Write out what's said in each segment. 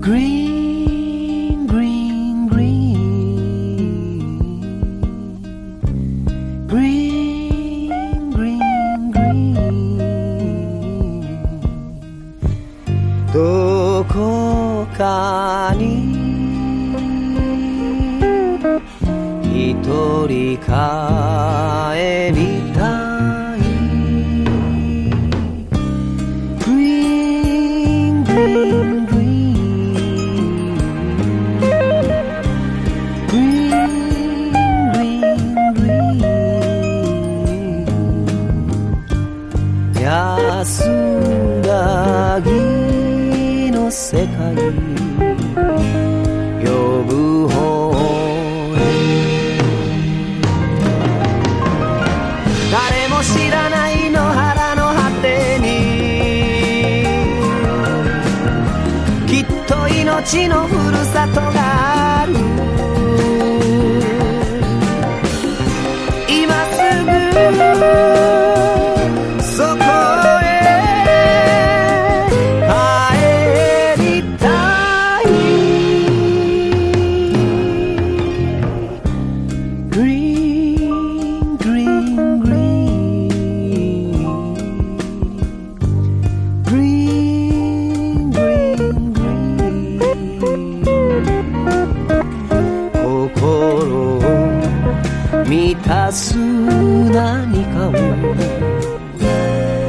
green 一人帰りたい Green, green, green Green, green, green 安らぎの世界のふるさとが満たす何かを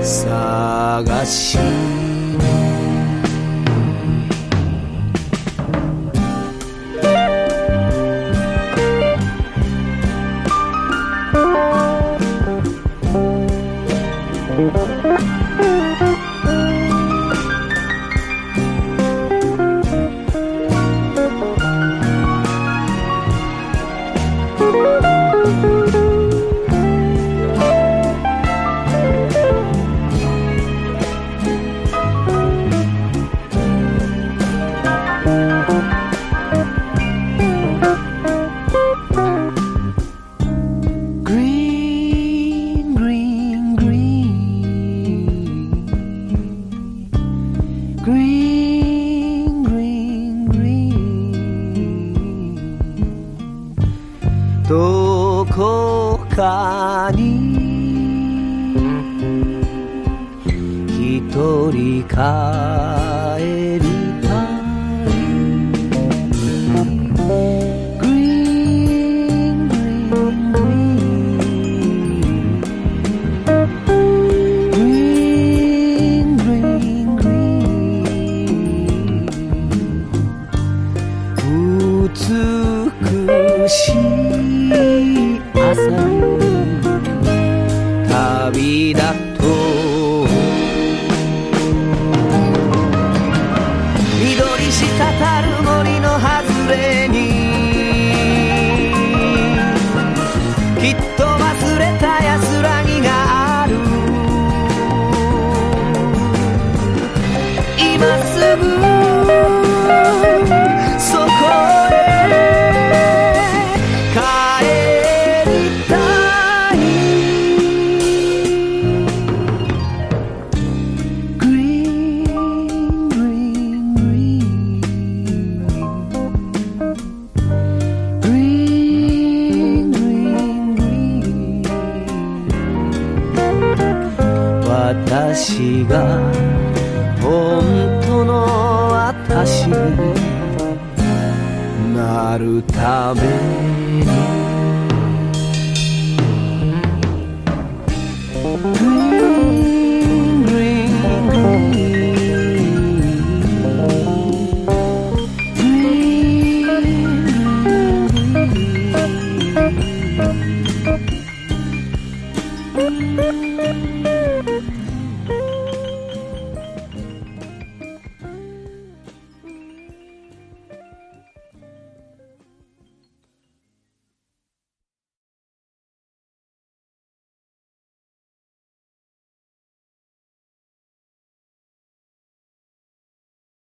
探しグかに一人帰り旅立とう緑滴る森の外れに。きっと忘れた安らぎがある。今すぐが本当の私になるために。